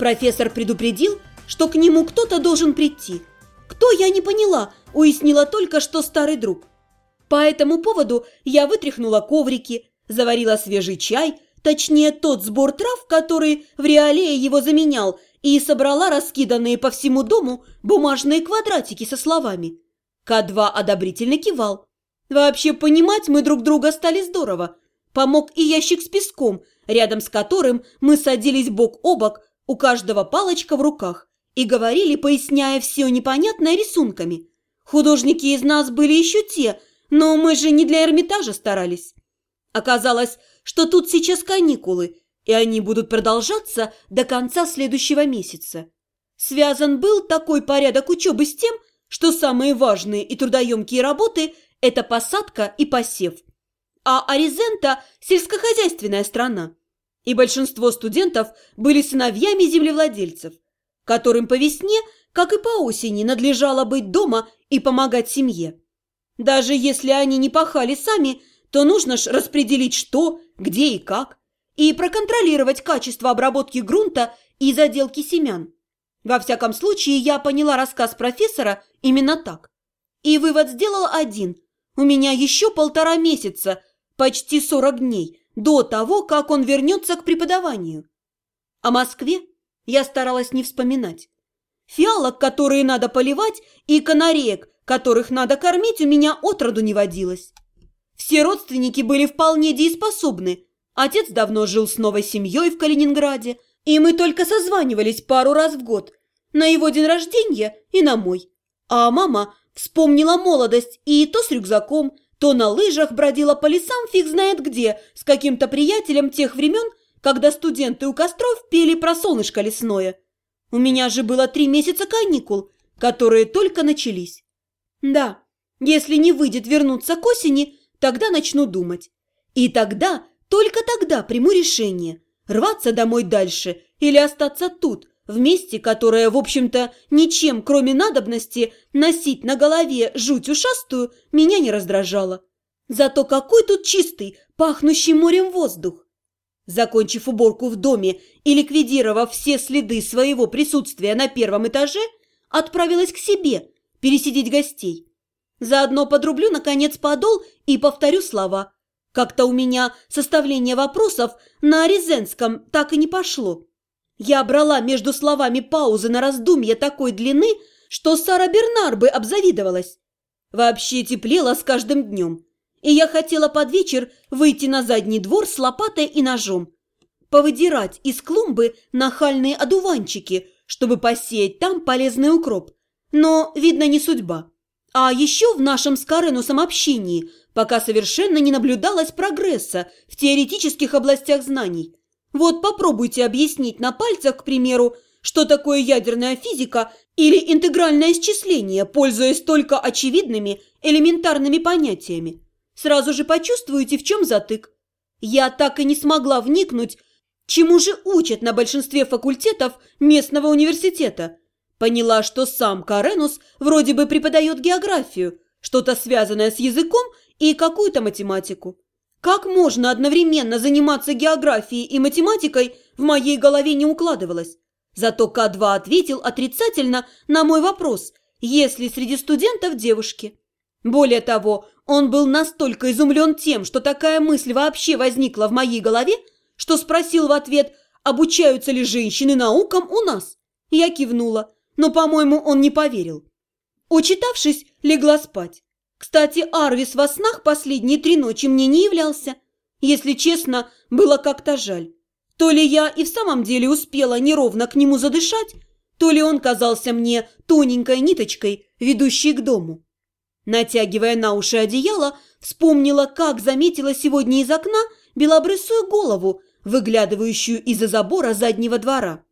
Профессор предупредил, что к нему кто-то должен прийти. Кто, я не поняла, уяснила только, что старый друг. По этому поводу я вытряхнула коврики, заварила свежий чай, точнее тот сбор трав, который в реалее его заменял, и собрала раскиданные по всему дому бумажные квадратики со словами. К2 одобрительно кивал. Вообще понимать мы друг друга стали здорово. Помог и ящик с песком, рядом с которым мы садились бок о бок, у каждого палочка в руках, и говорили, поясняя все непонятное рисунками. Художники из нас были еще те, но мы же не для Эрмитажа старались. Оказалось, что тут сейчас каникулы, и они будут продолжаться до конца следующего месяца. Связан был такой порядок учебы с тем, что самые важные и трудоемкие работы – это посадка и посев. А Аризента – сельскохозяйственная страна. И большинство студентов были сыновьями землевладельцев, которым по весне, как и по осени, надлежало быть дома и помогать семье. Даже если они не пахали сами, то нужно ж распределить что, где и как, и проконтролировать качество обработки грунта и заделки семян. Во всяком случае, я поняла рассказ профессора именно так. И вывод сделал один. У меня еще полтора месяца, почти сорок дней, до того, как он вернется к преподаванию. О Москве я старалась не вспоминать. Фиалок, которые надо поливать, и канареек, которых надо кормить, у меня отроду не водилось. Все родственники были вполне дееспособны. Отец давно жил с новой семьей в Калининграде, и мы только созванивались пару раз в год, на его день рождения и на мой. А мама вспомнила молодость и то с рюкзаком, то на лыжах бродила по лесам фиг знает где, с каким-то приятелем тех времен, когда студенты у костров пели про солнышко лесное. У меня же было три месяца каникул, которые только начались. Да, если не выйдет вернуться к осени, тогда начну думать. И тогда, только тогда приму решение, рваться домой дальше или остаться тут, в месте, которое, в общем-то, ничем, кроме надобности, носить на голове жуть ушастую, меня не раздражало. Зато какой тут чистый, пахнущий морем воздух! Закончив уборку в доме и ликвидировав все следы своего присутствия на первом этаже, отправилась к себе пересидеть гостей. Заодно подрублю, наконец, подол и повторю слова. Как-то у меня составление вопросов на Резенском так и не пошло. Я брала между словами паузы на раздумье такой длины, что Сара Бернар бы обзавидовалась. Вообще теплело с каждым днем, и я хотела под вечер выйти на задний двор с лопатой и ножом, повыдирать из клумбы нахальные одуванчики, чтобы посеять там полезный укроп. Но, видно, не судьба. А еще в нашем с Каренусом общении пока совершенно не наблюдалось прогресса в теоретических областях знаний – вот попробуйте объяснить на пальцах, к примеру, что такое ядерная физика или интегральное исчисление, пользуясь только очевидными элементарными понятиями. Сразу же почувствуете, в чем затык. Я так и не смогла вникнуть, чему же учат на большинстве факультетов местного университета. Поняла, что сам Каренус вроде бы преподает географию, что-то связанное с языком и какую-то математику. Как можно одновременно заниматься географией и математикой, в моей голове не укладывалось. Зато К2 ответил отрицательно на мой вопрос, есть ли среди студентов девушки. Более того, он был настолько изумлен тем, что такая мысль вообще возникла в моей голове, что спросил в ответ, обучаются ли женщины наукам у нас. Я кивнула, но, по-моему, он не поверил. Учитавшись, легла спать. Кстати, Арвис во снах последние три ночи мне не являлся. Если честно, было как-то жаль. То ли я и в самом деле успела неровно к нему задышать, то ли он казался мне тоненькой ниточкой, ведущей к дому. Натягивая на уши одеяло, вспомнила, как заметила сегодня из окна белобрысую голову, выглядывающую из-за забора заднего двора.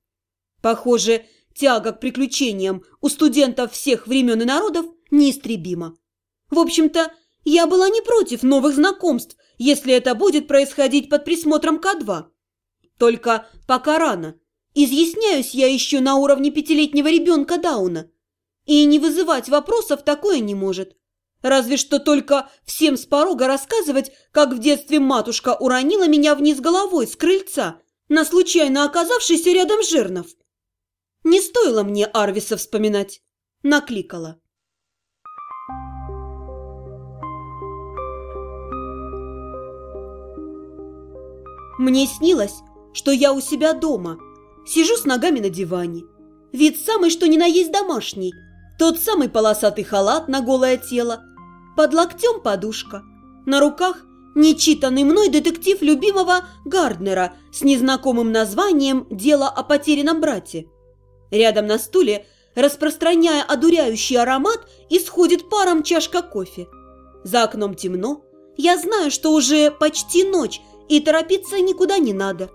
Похоже, тяга к приключениям у студентов всех времен и народов неистребима. В общем-то, я была не против новых знакомств, если это будет происходить под присмотром К2. Только пока рано. Изъясняюсь я еще на уровне пятилетнего ребенка Дауна. И не вызывать вопросов такое не может. Разве что только всем с порога рассказывать, как в детстве матушка уронила меня вниз головой с крыльца на случайно оказавшийся рядом жернов. Не стоило мне Арвиса вспоминать. Накликала. Мне снилось, что я у себя дома. Сижу с ногами на диване. Вид самый, что ни на есть домашний. Тот самый полосатый халат на голое тело. Под локтем подушка. На руках нечитанный мной детектив любимого Гарднера с незнакомым названием «Дело о потерянном брате». Рядом на стуле, распространяя одуряющий аромат, исходит паром чашка кофе. За окном темно. Я знаю, что уже почти ночь, и торопиться никуда не надо.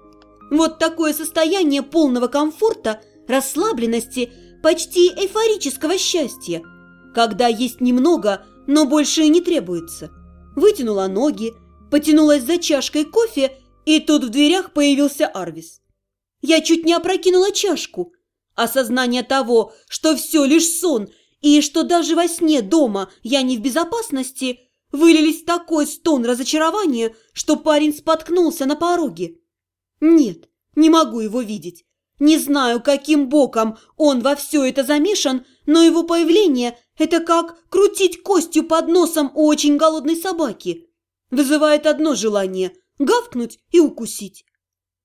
Вот такое состояние полного комфорта, расслабленности, почти эйфорического счастья, когда есть немного, но больше не требуется. Вытянула ноги, потянулась за чашкой кофе, и тут в дверях появился Арвис. Я чуть не опрокинула чашку. Осознание того, что все лишь сон, и что даже во сне дома я не в безопасности, вылились в такой стон разочарования, что парень споткнулся на пороге. Нет, не могу его видеть. Не знаю, каким боком он во все это замешан, но его появление – это как крутить костью под носом у очень голодной собаки. Вызывает одно желание – гавкнуть и укусить.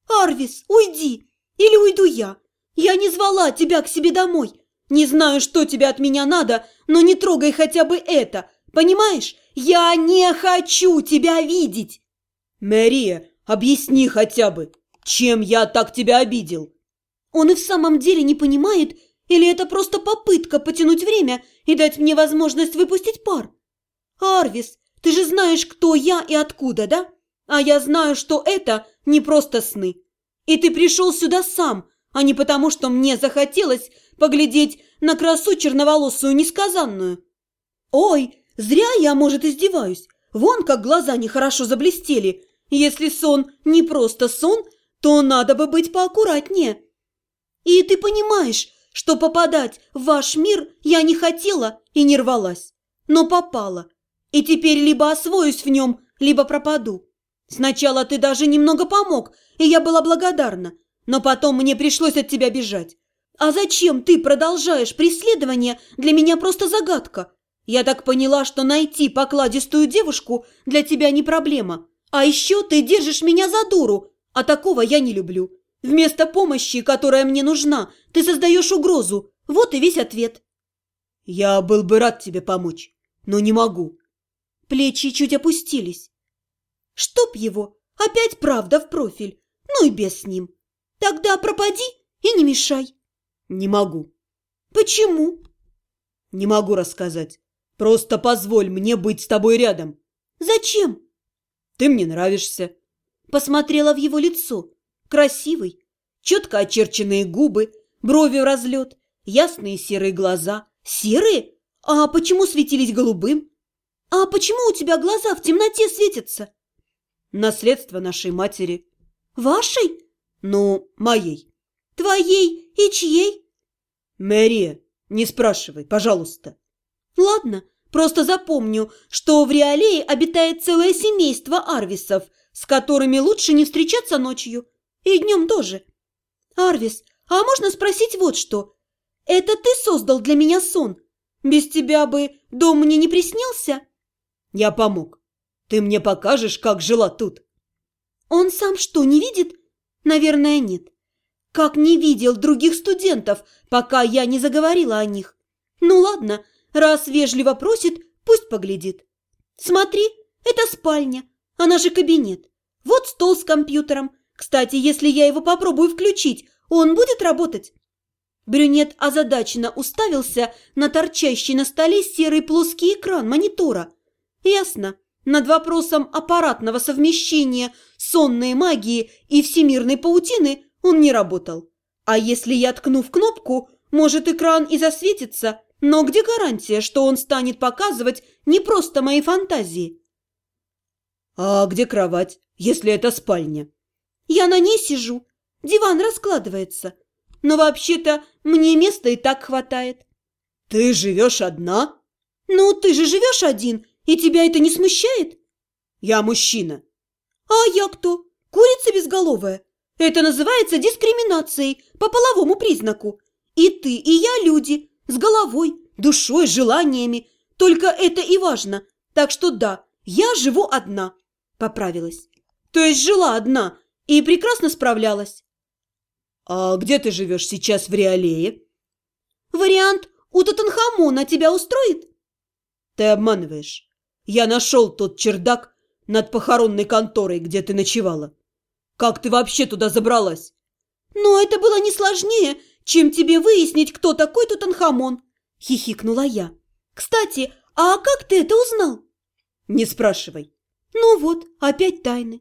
«Арвис, уйди! Или уйду я! Я не звала тебя к себе домой! Не знаю, что тебе от меня надо, но не трогай хотя бы это! Понимаешь, я не хочу тебя видеть!» «Мэрия, объясни хотя бы, чем я так тебя обидел?» Он и в самом деле не понимает, или это просто попытка потянуть время и дать мне возможность выпустить пар? Арвис, ты же знаешь, кто я и откуда, да? А я знаю, что это не просто сны. И ты пришел сюда сам, а не потому, что мне захотелось поглядеть на красу черноволосую несказанную. Ой, зря я, может, издеваюсь. Вон как глаза нехорошо заблестели. Если сон не просто сон, то надо бы быть поаккуратнее. И ты понимаешь, что попадать в ваш мир я не хотела и не рвалась, но попала. И теперь либо освоюсь в нем, либо пропаду. Сначала ты даже немного помог, и я была благодарна, но потом мне пришлось от тебя бежать. А зачем ты продолжаешь преследование, для меня просто загадка. Я так поняла, что найти покладистую девушку для тебя не проблема. А еще ты держишь меня за дуру, а такого я не люблю. Вместо помощи, которая мне нужна, ты создаешь угрозу. Вот и весь ответ. Я был бы рад тебе помочь, но не могу. Плечи чуть опустились. Чтоб его, опять правда в профиль. Ну и без с ним. Тогда пропади и не мешай. Не могу. Почему? Не могу рассказать. Просто позволь мне быть с тобой рядом. Зачем? Ты мне нравишься. Посмотрела в его лицо. Красивый, четко очерченные губы, брови в разлет, ясные серые глаза. Серые? А почему светились голубым? А почему у тебя глаза в темноте светятся? Наследство нашей матери. Вашей? Ну, моей. Твоей и чьей? Мэрия, не спрашивай, пожалуйста. Ладно, просто запомню, что в Реалее обитает целое семейство арвисов, с которыми лучше не встречаться ночью. И днем тоже. Арвис, а можно спросить вот что? Это ты создал для меня сон? Без тебя бы дом мне не приснился? Я помог. Ты мне покажешь, как жила тут. Он сам что, не видит? Наверное, нет. Как не видел других студентов, пока я не заговорила о них. Ну ладно, раз вежливо просит, пусть поглядит. Смотри, это спальня, она же кабинет. Вот стол с компьютером, кстати, если я его попробую включить, он будет работать?» Брюнет озадаченно уставился на торчащий на столе серый плоский экран монитора. «Ясно. Над вопросом аппаратного совмещения сонной магии и всемирной паутины он не работал. А если я ткну в кнопку, может экран и засветится, но где гарантия, что он станет показывать не просто мои фантазии?» «А где кровать, если это спальня?» Я на ней сижу, диван раскладывается. Но вообще-то мне места и так хватает. Ты живешь одна? Ну, ты же живешь один, и тебя это не смущает? Я мужчина. А я кто? Курица безголовая. Это называется дискриминацией по половому признаку. И ты, и я люди, с головой, душой, желаниями. Только это и важно. Так что да, я живу одна. Поправилась. То есть жила одна и прекрасно справлялась. А где ты живешь сейчас в Реалее? Вариант у Тутанхамона тебя устроит? Ты обманываешь. Я нашел тот чердак над похоронной конторой, где ты ночевала. Как ты вообще туда забралась? Но это было не сложнее, чем тебе выяснить, кто такой Тутанхамон, хихикнула я. Кстати, а как ты это узнал? Не спрашивай. Ну вот, опять тайны.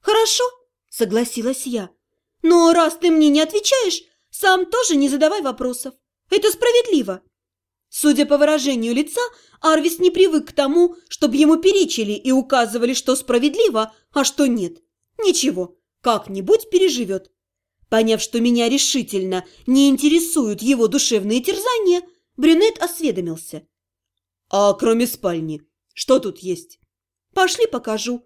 Хорошо, согласилась я. Но раз ты мне не отвечаешь, сам тоже не задавай вопросов. Это справедливо. Судя по выражению лица, Арвис не привык к тому, чтобы ему перечили и указывали, что справедливо, а что нет. Ничего, как-нибудь переживет. Поняв, что меня решительно не интересуют его душевные терзания, брюнет осведомился. «А кроме спальни, что тут есть?» «Пошли покажу.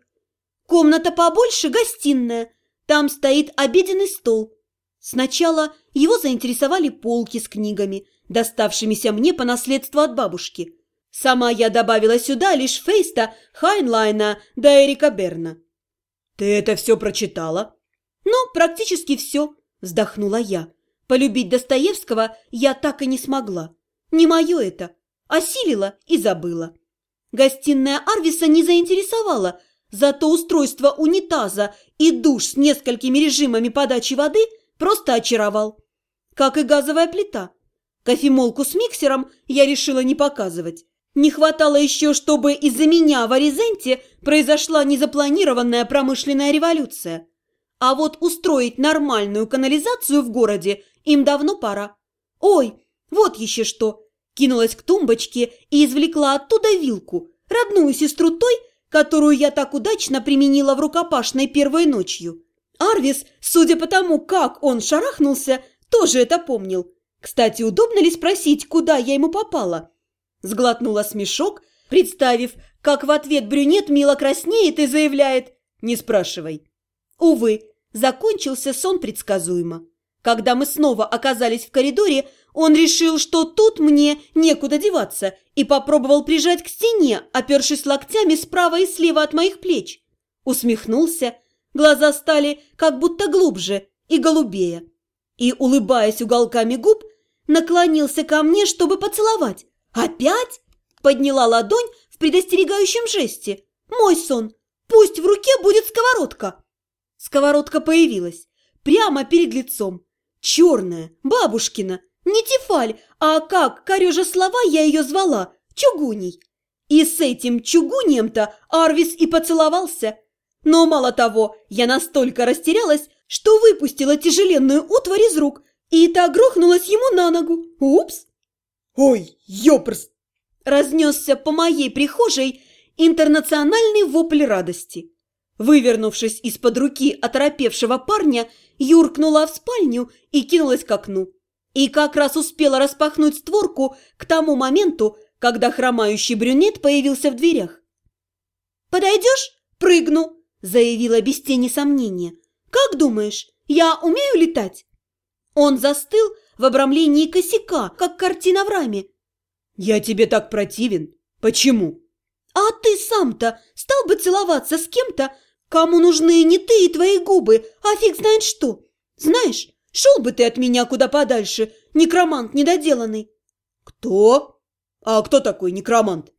Комната побольше, гостиная. Там стоит обеденный стол. Сначала его заинтересовали полки с книгами, доставшимися мне по наследству от бабушки. Сама я добавила сюда лишь Фейста, Хайнлайна да Эрика Берна. «Ты это все прочитала?» «Ну, практически все», – вздохнула я. Полюбить Достоевского я так и не смогла. Не мое это. Осилила и забыла. Гостиная Арвиса не заинтересовала, зато устройство унитаза и душ с несколькими режимами подачи воды просто очаровал. Как и газовая плита. Кофемолку с миксером я решила не показывать. Не хватало еще, чтобы из-за меня в Аризенте произошла незапланированная промышленная революция. А вот устроить нормальную канализацию в городе им давно пора. Ой, вот еще что. Кинулась к тумбочке и извлекла оттуда вилку, родную сестру той, которую я так удачно применила в рукопашной первой ночью. Арвис, судя по тому, как он шарахнулся, тоже это помнил. Кстати, удобно ли спросить, куда я ему попала? Сглотнула смешок, представив, как в ответ брюнет мило краснеет и заявляет «Не спрашивай». Увы, закончился сон предсказуемо. Когда мы снова оказались в коридоре, он решил, что тут мне некуда деваться, и попробовал прижать к стене, опершись локтями справа и слева от моих плеч. Усмехнулся, глаза стали как будто глубже и голубее. И, улыбаясь уголками губ, наклонился ко мне, чтобы поцеловать. «Опять?» – подняла ладонь в предостерегающем жесте. «Мой сон! Пусть в руке будет сковородка!» Сковородка появилась прямо перед лицом. Черная, бабушкина, не Тефаль, а как, корежа слова, я ее звала, Чугуней. И с этим Чугунием-то Арвис и поцеловался. Но мало того, я настолько растерялась, что выпустила тяжеленную утварь из рук, и та грохнулась ему на ногу. Упс! «Ой, ёпрс!» Разнесся по моей прихожей интернациональный вопль радости. Вывернувшись из-под руки оторопевшего парня, юркнула в спальню и кинулась к окну. И как раз успела распахнуть створку к тому моменту, когда хромающий брюнет появился в дверях. «Подойдешь? Прыгну!» – заявила без тени сомнения. «Как думаешь, я умею летать?» Он застыл в обрамлении косяка, как картина в раме. «Я тебе так противен. Почему?» «А ты сам-то стал бы целоваться с кем-то, кому нужны не ты и твои губы, а фиг знает что? Знаешь, Шел бы ты от меня куда подальше, некромант недоделанный. Кто? А кто такой некромант?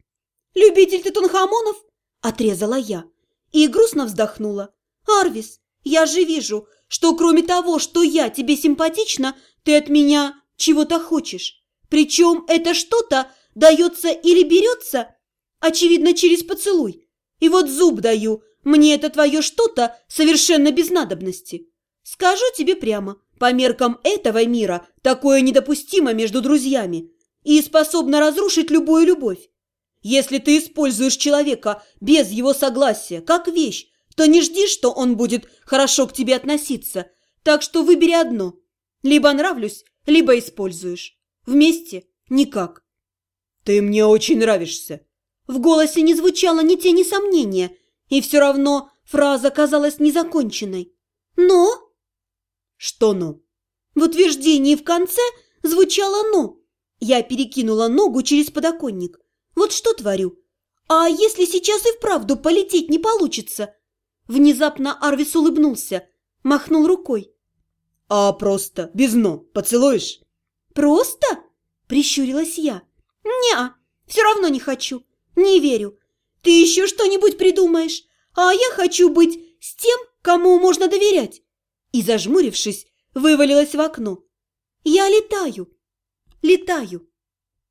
Любитель ты тонхамонов? Отрезала я и грустно вздохнула. Арвис, я же вижу, что кроме того, что я тебе симпатична, ты от меня чего-то хочешь. Причем это что-то дается или берется, очевидно, через поцелуй. И вот зуб даю, мне это твое что-то совершенно без надобности. Скажу тебе прямо, по меркам этого мира такое недопустимо между друзьями и способно разрушить любую любовь. Если ты используешь человека без его согласия, как вещь, то не жди, что он будет хорошо к тебе относиться. Так что выбери одно. Либо нравлюсь, либо используешь. Вместе никак. Ты мне очень нравишься. В голосе не звучало ни тени сомнения, и все равно фраза казалась незаконченной. Но... Что «ну»? В утверждении в конце звучало «но». Я перекинула ногу через подоконник. Вот что творю? А если сейчас и вправду полететь не получится? Внезапно Арвис улыбнулся, махнул рукой. А просто, без «но», поцелуешь? Просто? Прищурилась я. Не, все равно не хочу. Не верю. Ты еще что-нибудь придумаешь. А я хочу быть с тем, кому можно доверять. И, зажмурившись, вывалилась в окно. Я летаю. Летаю.